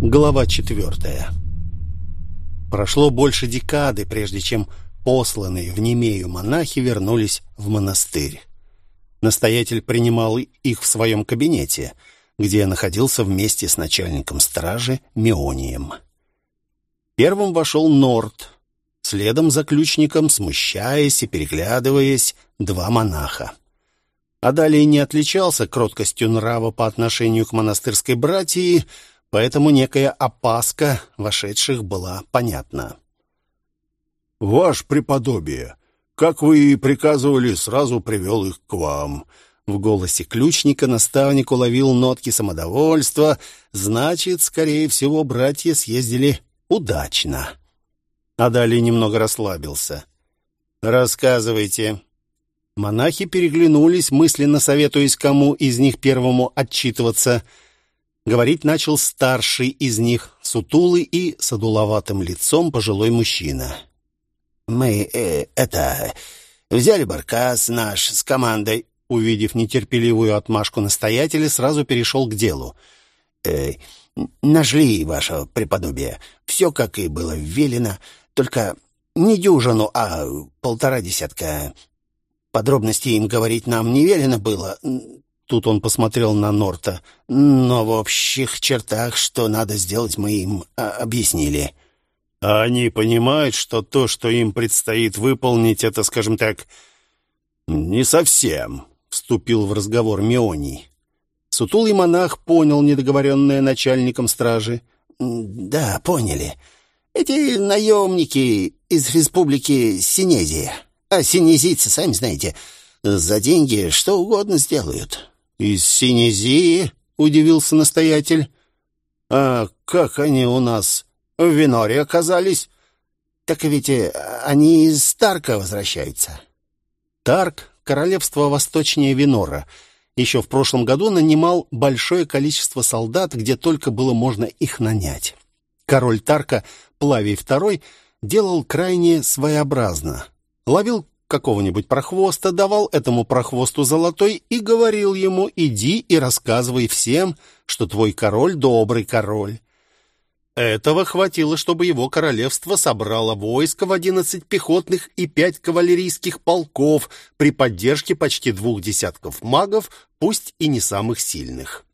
Глава четвертая. Прошло больше декады, прежде чем посланные в Немею монахи вернулись в монастырь. Настоятель принимал их в своем кабинете, где находился вместе с начальником стражи Меонием. Первым вошел Норт, следом за ключником, смущаясь и переглядываясь, два монаха. А далее не отличался кроткостью нрава по отношению к монастырской братьи, поэтому некая опаска вошедших была понятна. «Ваше преподобие, как вы и приказывали, сразу привел их к вам». В голосе ключника наставник уловил нотки самодовольства. Значит, скорее всего, братья съездили удачно. А далее немного расслабился. «Рассказывайте». Монахи переглянулись, мысленно советуясь, кому из них первому отчитываться — Говорить начал старший из них, сутулый и с одуловатым лицом пожилой мужчина. «Мы, э, это, взяли баркас наш с командой». Увидев нетерпеливую отмашку настоятеля, сразу перешел к делу. «Э, нашли, ваше преподобие. Все, как и было велено, только не дюжину, а полтора десятка. Подробностей им говорить нам не велено было, Тут он посмотрел на Норта. «Но в общих чертах, что надо сделать, мы им а, объяснили». «А они понимают, что то, что им предстоит выполнить, это, скажем так, не совсем», — вступил в разговор Меоний. Сутулый монах понял недоговоренное начальником стражи. «Да, поняли. Эти наемники из республики Синезия. А синезийцы, сами знаете, за деньги что угодно сделают. «Из Синезии?» — удивился настоятель. «А как они у нас в Виноре оказались?» «Так ведь э, они из Тарка возвращаются». Тарк — королевство восточнее Винора. Еще в прошлом году нанимал большое количество солдат, где только было можно их нанять. Король Тарка, Плавий II, делал крайне своеобразно. Ловил какого-нибудь прохвоста, давал этому прохвосту золотой и говорил ему «иди и рассказывай всем, что твой король добрый король». Этого хватило, чтобы его королевство собрало войско в одиннадцать пехотных и пять кавалерийских полков при поддержке почти двух десятков магов, пусть и не самых сильных.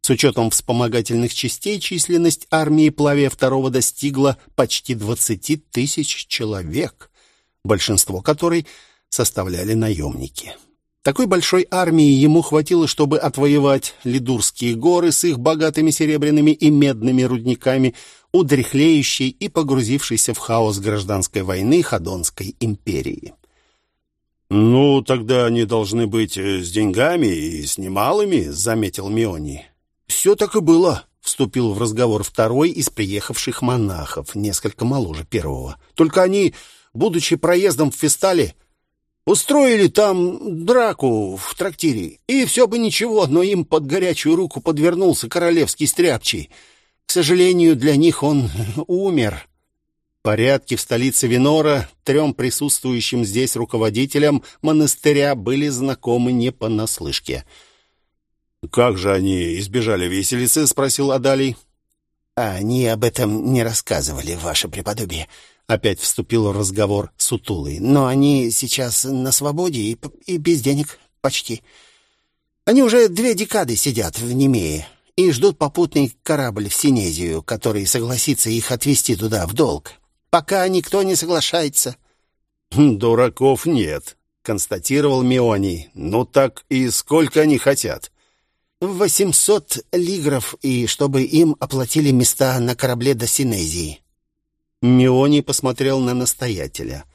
С учетом вспомогательных частей численность армии Плавия II достигла почти двадцати тысяч человек большинство которой составляли наемники. Такой большой армии ему хватило, чтобы отвоевать Лидурские горы с их богатыми серебряными и медными рудниками у дряхлеющей и погрузившейся в хаос гражданской войны Ходонской империи. «Ну, тогда они должны быть э, с деньгами и с немалыми», — заметил Миони. «Все так и было», — вступил в разговор второй из приехавших монахов, несколько моложе первого. «Только они будучи проездом в Фестале, устроили там драку в трактире. И все бы ничего, но им под горячую руку подвернулся королевский стряпчий. К сожалению, для них он умер. Порядки в столице Винора трем присутствующим здесь руководителям монастыря были знакомы не понаслышке. «Как же они избежали виселицы?» — спросил Адалий. «Они об этом не рассказывали, ваше преподобие. Опять вступил в разговор Сутулый. «Но они сейчас на свободе и, и без денег почти. Они уже две декады сидят в Немее и ждут попутный корабль в Синезию, который согласится их отвезти туда в долг. Пока никто не соглашается». «Хм, «Дураков нет», — констатировал Мионий. «Ну так и сколько они хотят?» «Восемьсот лигров, и чтобы им оплатили места на корабле до Синезии». Мионий посмотрел на настоятеля,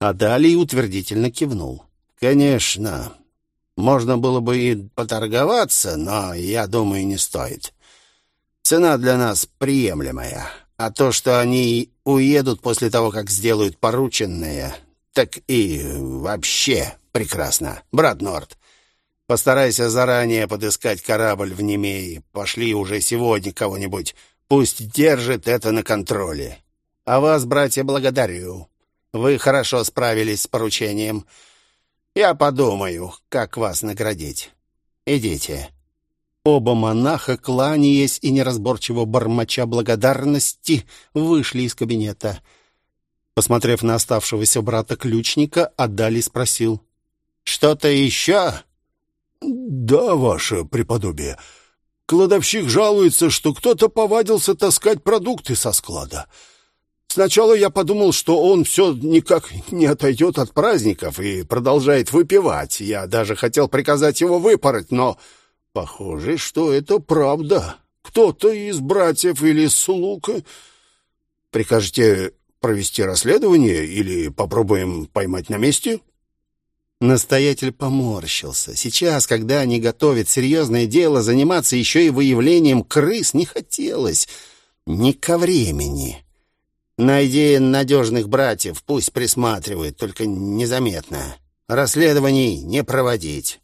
а далее утвердительно кивнул. «Конечно, можно было бы и поторговаться, но, я думаю, не стоит. Цена для нас приемлемая, а то, что они уедут после того, как сделают порученное, так и вообще прекрасно. Брат Норд, постарайся заранее подыскать корабль в Немее. Пошли уже сегодня кого-нибудь, пусть держит это на контроле. А вас, братья, благодарю. Вы хорошо справились с поручением. Я подумаю, как вас наградить. Идите». Оба монаха, кланяясь и неразборчиво бормоча благодарности, вышли из кабинета. Посмотрев на оставшегося брата-ключника, Адали спросил. «Что-то еще?» «Да, ваше преподобие. Кладовщик жалуется, что кто-то повадился таскать продукты со склада. Сначала я подумал, что он все никак не отойдет от праздников и продолжает выпивать. Я даже хотел приказать его выпороть, но похоже, что это правда. Кто-то из братьев или слуг... Прикажете провести расследование или попробуем поймать на месте?» Настоятель поморщился. Сейчас, когда они готовят серьезное дело, заниматься еще и выявлением крыс не хотелось. Не ко времени. Найди надежных братьев, пусть присматривают, только незаметно. Расследований не проводить.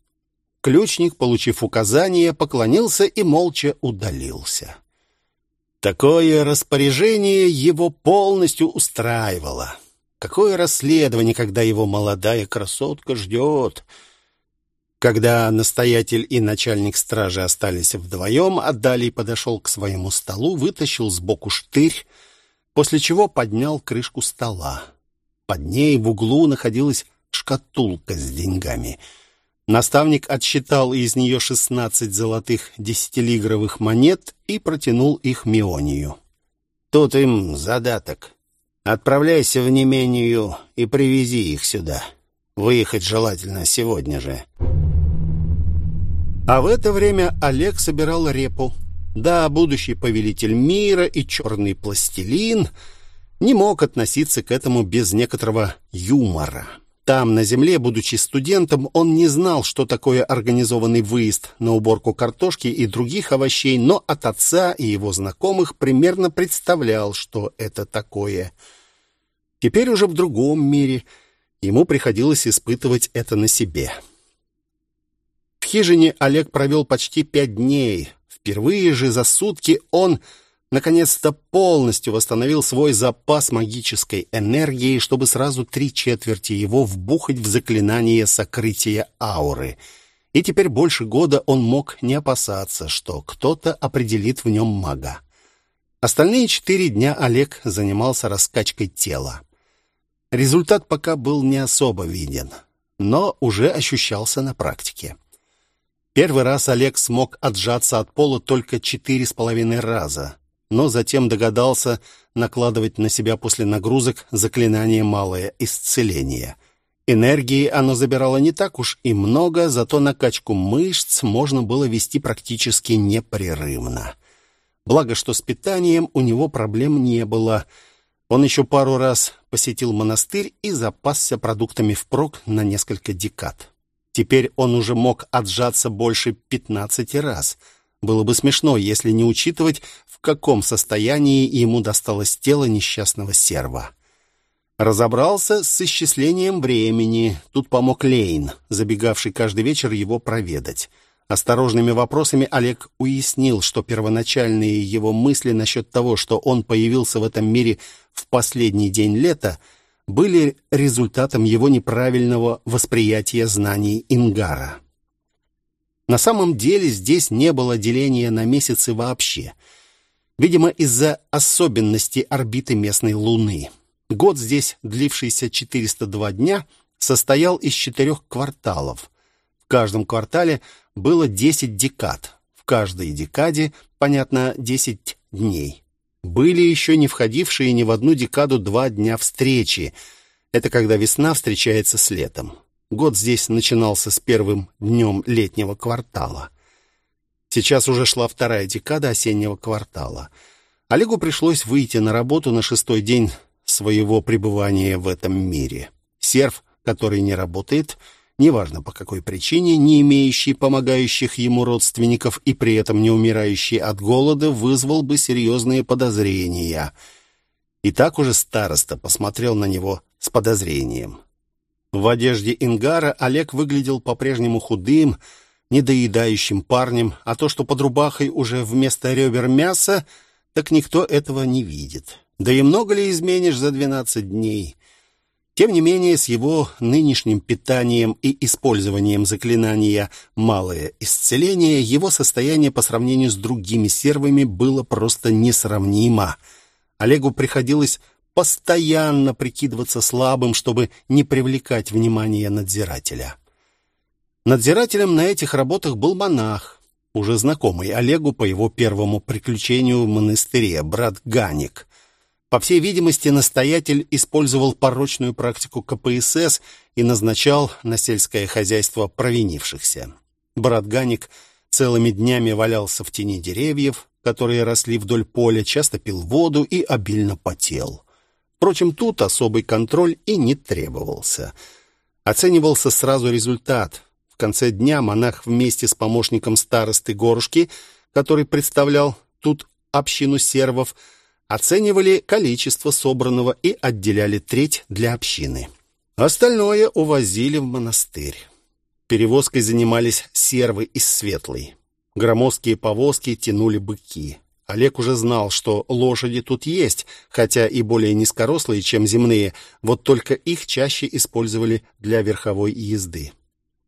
Ключник, получив указание, поклонился и молча удалился. Такое распоряжение его полностью устраивало. Какое расследование, когда его молодая красотка ждет? Когда настоятель и начальник стражи остались вдвоем, Адалий подошел к своему столу, вытащил сбоку штырь, после чего поднял крышку стола. Под ней в углу находилась шкатулка с деньгами. Наставник отсчитал из нее шестнадцать золотых десятилигровых монет и протянул их Мионию. «Тут им задаток», Отправляйся в Немению и привези их сюда. Выехать желательно сегодня же. А в это время Олег собирал репу. Да, будущий повелитель мира и черный пластилин не мог относиться к этому без некоторого юмора. Там, на земле, будучи студентом, он не знал, что такое организованный выезд на уборку картошки и других овощей, но от отца и его знакомых примерно представлял, что это такое – Теперь уже в другом мире ему приходилось испытывать это на себе. В хижине Олег провел почти пять дней. Впервые же за сутки он наконец-то полностью восстановил свой запас магической энергии, чтобы сразу три четверти его вбухать в заклинание сокрытия ауры. И теперь больше года он мог не опасаться, что кто-то определит в нем мага. Остальные четыре дня Олег занимался раскачкой тела. Результат пока был не особо виден, но уже ощущался на практике. Первый раз Олег смог отжаться от пола только четыре с половиной раза, но затем догадался накладывать на себя после нагрузок заклинание «Малое исцеление». Энергии оно забирало не так уж и много, зато накачку мышц можно было вести практически непрерывно. Благо, что с питанием у него проблем не было – он еще пару раз посетил монастырь и запасся продуктами впрок на несколько декад. Теперь он уже мог отжаться больше пятнадцати раз. Было бы смешно, если не учитывать, в каком состоянии ему досталось тело несчастного серва. Разобрался с исчислением времени. Тут помог Лейн, забегавший каждый вечер его проведать. Осторожными вопросами Олег уяснил, что первоначальные его мысли насчет того, что он появился в этом мире в последний день лета, были результатом его неправильного восприятия знаний Ингара. На самом деле здесь не было деления на месяцы вообще. Видимо, из-за особенностей орбиты местной Луны. Год здесь, длившийся 402 дня, состоял из четырех кварталов. В каждом квартале было 10 декад. В каждой декаде, понятно, 10 дней. Были еще не входившие ни в одну декаду два дня встречи. Это когда весна встречается с летом. Год здесь начинался с первым днем летнего квартала. Сейчас уже шла вторая декада осеннего квартала. Олегу пришлось выйти на работу на шестой день своего пребывания в этом мире. Серв, который не работает, — неважно по какой причине, не имеющий помогающих ему родственников и при этом не умирающий от голода, вызвал бы серьезные подозрения. И так уже староста посмотрел на него с подозрением. В одежде Ингара Олег выглядел по-прежнему худым, недоедающим парнем, а то, что под рубахой уже вместо ребер мясо, так никто этого не видит. Да и много ли изменишь за двенадцать дней? Тем не менее, с его нынешним питанием и использованием заклинания «малое исцеление» его состояние по сравнению с другими сервами было просто несравнимо. Олегу приходилось постоянно прикидываться слабым, чтобы не привлекать внимание надзирателя. Надзирателем на этих работах был монах, уже знакомый Олегу по его первому приключению в монастыре, брат Ганик. По всей видимости, настоятель использовал порочную практику КПСС и назначал на сельское хозяйство провинившихся. Брат Ганик целыми днями валялся в тени деревьев, которые росли вдоль поля, часто пил воду и обильно потел. Впрочем, тут особый контроль и не требовался. Оценивался сразу результат. В конце дня монах вместе с помощником старосты горушки, который представлял тут общину сервов, оценивали количество собранного и отделяли треть для общины. Остальное увозили в монастырь. Перевозкой занимались сервы из Светлой. Громоздкие повозки тянули быки. Олег уже знал, что лошади тут есть, хотя и более низкорослые, чем земные, вот только их чаще использовали для верховой езды.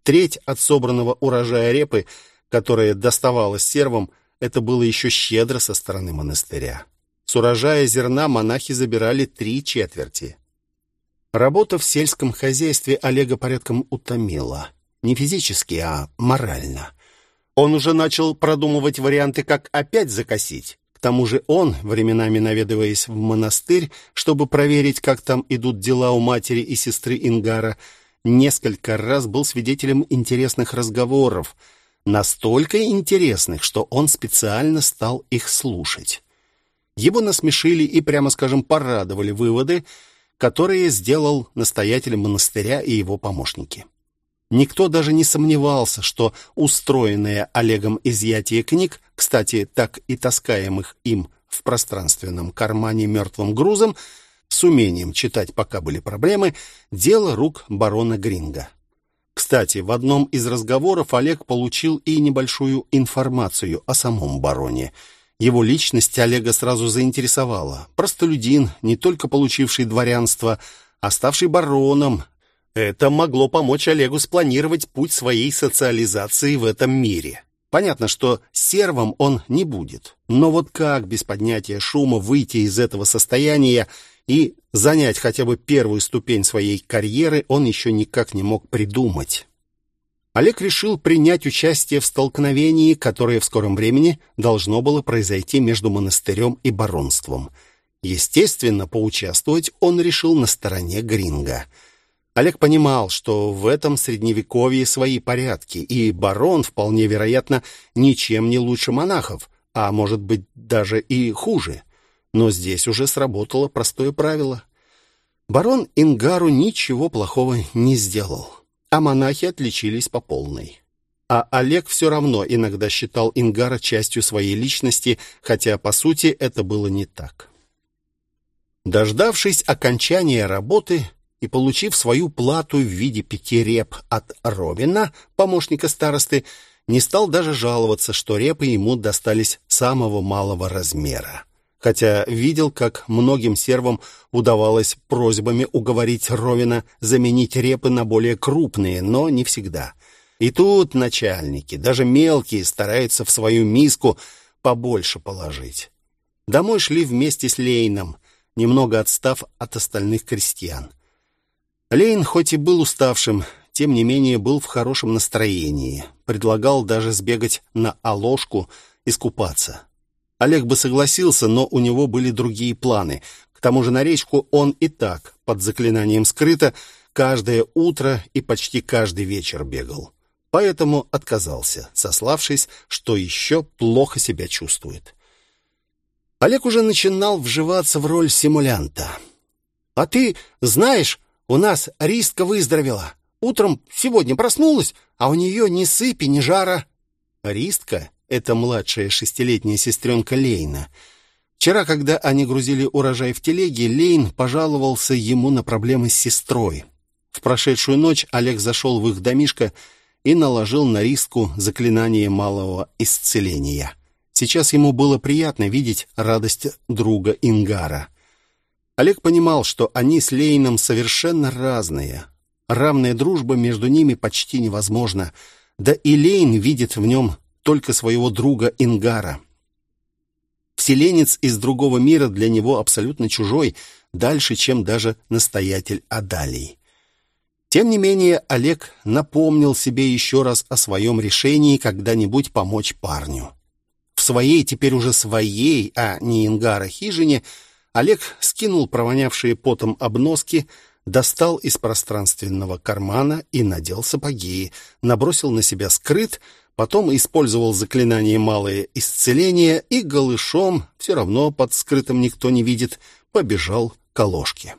Треть от собранного урожая репы, которая доставалась сервам, это было еще щедро со стороны монастыря. С урожая зерна монахи забирали три четверти. Работа в сельском хозяйстве Олега порядком утомила. Не физически, а морально. Он уже начал продумывать варианты, как опять закосить. К тому же он, временами наведываясь в монастырь, чтобы проверить, как там идут дела у матери и сестры Ингара, несколько раз был свидетелем интересных разговоров, настолько интересных, что он специально стал их слушать. Его насмешили и, прямо скажем, порадовали выводы, которые сделал настоятель монастыря и его помощники. Никто даже не сомневался, что устроенное Олегом изъятие книг, кстати, так и таскаемых им в пространственном кармане мертвым грузом, с умением читать, пока были проблемы, дело рук барона Гринга. Кстати, в одном из разговоров Олег получил и небольшую информацию о самом бароне. Его личность Олега сразу заинтересовала. Простолюдин, не только получивший дворянство, а ставший бароном, это могло помочь Олегу спланировать путь своей социализации в этом мире. Понятно, что сервом он не будет. Но вот как без поднятия шума выйти из этого состояния и занять хотя бы первую ступень своей карьеры, он еще никак не мог придумать. Олег решил принять участие в столкновении, которое в скором времени должно было произойти между монастырем и баронством. Естественно, поучаствовать он решил на стороне Гринга — Олег понимал, что в этом средневековье свои порядки, и барон, вполне вероятно, ничем не лучше монахов, а может быть даже и хуже. Но здесь уже сработало простое правило. Барон Ингару ничего плохого не сделал, а монахи отличились по полной. А Олег все равно иногда считал Ингара частью своей личности, хотя, по сути, это было не так. Дождавшись окончания работы, и, получив свою плату в виде пяти реп от Робина, помощника старосты, не стал даже жаловаться, что репы ему достались самого малого размера. Хотя видел, как многим сервам удавалось просьбами уговорить Ровина заменить репы на более крупные, но не всегда. И тут начальники, даже мелкие, стараются в свою миску побольше положить. Домой шли вместе с Лейном, немного отстав от остальных крестьян. Лейн хоть и был уставшим, тем не менее был в хорошем настроении. Предлагал даже сбегать на Оложку и скупаться. Олег бы согласился, но у него были другие планы. К тому же на речку он и так, под заклинанием скрыто, каждое утро и почти каждый вечер бегал. Поэтому отказался, сославшись, что еще плохо себя чувствует. Олег уже начинал вживаться в роль симулянта. «А ты знаешь, у нас Ристка выздоровела. Утром сегодня проснулась, а у нее ни сыпи, ни жара. Ристка — это младшая шестилетняя сестренка Лейна. Вчера, когда они грузили урожай в телеге, Лейн пожаловался ему на проблемы с сестрой. В прошедшую ночь Олег зашел в их домишко и наложил на Ристку заклинание малого исцеления. Сейчас ему было приятно видеть радость друга Ингара — Олег понимал, что они с Лейном совершенно разные. Равная дружба между ними почти невозможна. Да и Лейн видит в нем только своего друга Ингара. Вселенец из другого мира для него абсолютно чужой, дальше, чем даже настоятель Адалий. Тем не менее, Олег напомнил себе еще раз о своем решении когда-нибудь помочь парню. В своей, теперь уже своей, а не Ингара хижине, Олег скинул провонявшие потом обноски, достал из пространственного кармана и надел сапоги, набросил на себя скрыт — Потом использовал заклинание «Малое исцеление» и голышом, все равно под скрытым никто не видит, побежал к Оложке.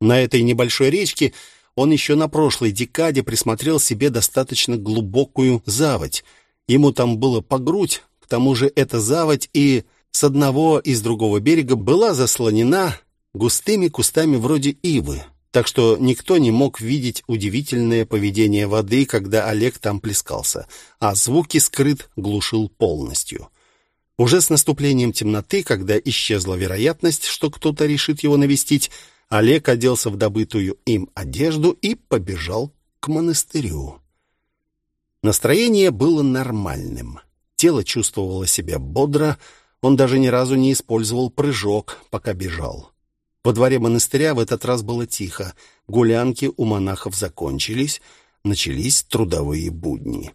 На этой небольшой речке он еще на прошлой декаде присмотрел себе достаточно глубокую заводь. Ему там было по грудь, к тому же эта заводь и с одного и с другого берега была заслонена густыми кустами вроде ивы так что никто не мог видеть удивительное поведение воды, когда Олег там плескался, а звуки скрыт глушил полностью. Уже с наступлением темноты, когда исчезла вероятность, что кто-то решит его навестить, Олег оделся в добытую им одежду и побежал к монастырю. Настроение было нормальным. Тело чувствовало себя бодро, он даже ни разу не использовал прыжок, пока бежал. Во дворе монастыря в этот раз было тихо. Гулянки у монахов закончились, начались трудовые будни.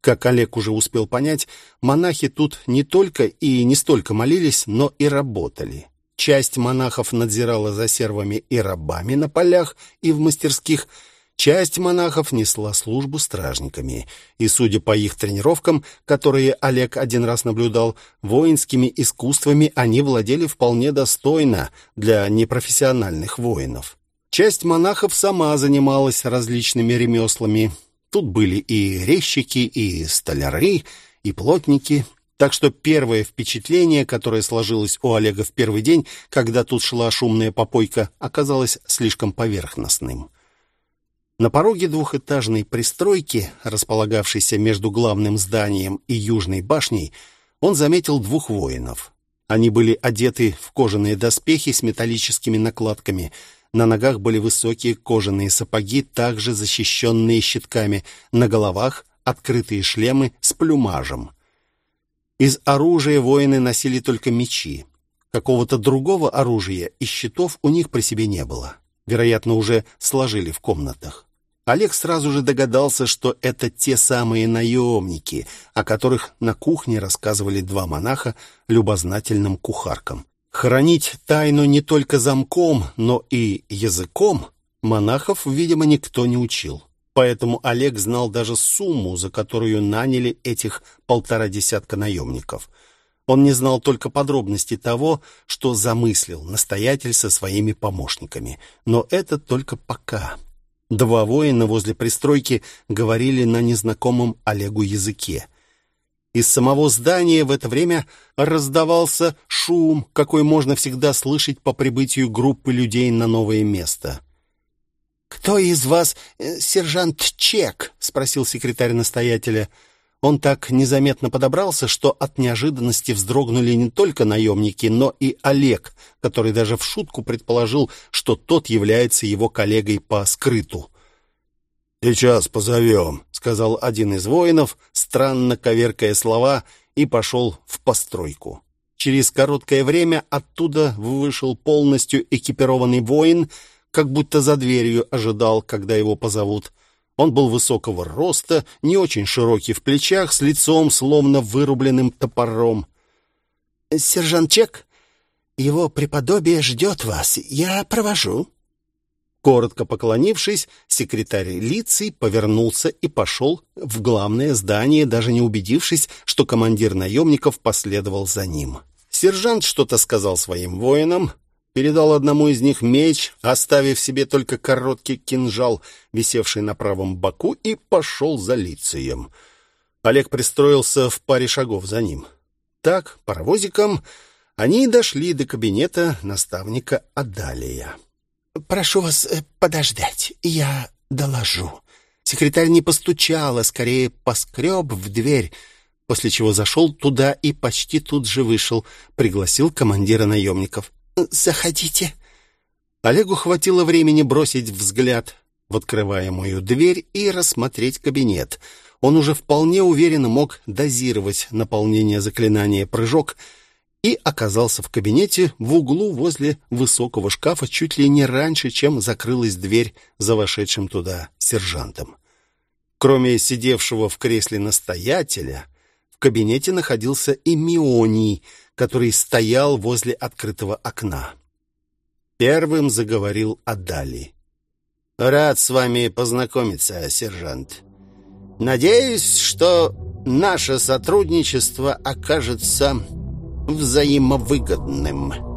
Как Олег уже успел понять, монахи тут не только и не столько молились, но и работали. Часть монахов надзирала за сервами и рабами на полях и в мастерских – Часть монахов несла службу стражниками, и, судя по их тренировкам, которые Олег один раз наблюдал, воинскими искусствами они владели вполне достойно для непрофессиональных воинов. Часть монахов сама занималась различными ремеслами. Тут были и резчики, и столяры, и плотники, так что первое впечатление, которое сложилось у Олега в первый день, когда тут шла шумная попойка, оказалось слишком поверхностным. На пороге двухэтажной пристройки, располагавшейся между главным зданием и южной башней, он заметил двух воинов. Они были одеты в кожаные доспехи с металлическими накладками. На ногах были высокие кожаные сапоги, также защищенные щитками. На головах открытые шлемы с плюмажем. Из оружия воины носили только мечи. Какого-то другого оружия и щитов у них при себе не было. Вероятно, уже сложили в комнатах. Олег сразу же догадался, что это те самые наемники, о которых на кухне рассказывали два монаха любознательным кухаркам. Хранить тайну не только замком, но и языком монахов, видимо, никто не учил. Поэтому Олег знал даже сумму, за которую наняли этих полтора десятка наемников. Он не знал только подробностей того, что замыслил настоятель со своими помощниками. Но это только пока. Два воина возле пристройки говорили на незнакомом Олегу языке. Из самого здания в это время раздавался шум, какой можно всегда слышать по прибытию группы людей на новое место. «Кто из вас э, сержант Чек?» — спросил секретарь настоятеля. Он так незаметно подобрался, что от неожиданности вздрогнули не только наемники, но и Олег, который даже в шутку предположил, что тот является его коллегой по скрыту. «Сейчас позовем», — сказал один из воинов, странно коверкая слова, и пошел в постройку. Через короткое время оттуда вышел полностью экипированный воин, как будто за дверью ожидал, когда его позовут. Он был высокого роста, не очень широкий в плечах, с лицом, словно вырубленным топором. «Сержант Чек, его преподобие ждет вас. Я провожу». Коротко поклонившись, секретарь Лицей повернулся и пошел в главное здание, даже не убедившись, что командир наемников последовал за ним. Сержант что-то сказал своим воинам, передал одному из них меч, оставив себе только короткий кинжал, висевший на правом боку, и пошел за лицеем. Олег пристроился в паре шагов за ним. Так, паровозиком, они дошли до кабинета наставника Адалия. «Прошу вас э, подождать, я доложу». Секретарь не постучал, а скорее поскреб в дверь, после чего зашел туда и почти тут же вышел, пригласил командира наемников. «Заходите». Олегу хватило времени бросить взгляд в открываемую дверь и рассмотреть кабинет. Он уже вполне уверенно мог дозировать наполнение заклинания «Прыжок» и оказался в кабинете в углу возле высокого шкафа чуть ли не раньше, чем закрылась дверь за вошедшим туда сержантом. Кроме сидевшего в кресле настоятеля, в кабинете находился и Мионий, который стоял возле открытого окна. Первым заговорил Адали. «Рад с вами познакомиться, сержант. Надеюсь, что наше сотрудничество окажется взаимовыгодным».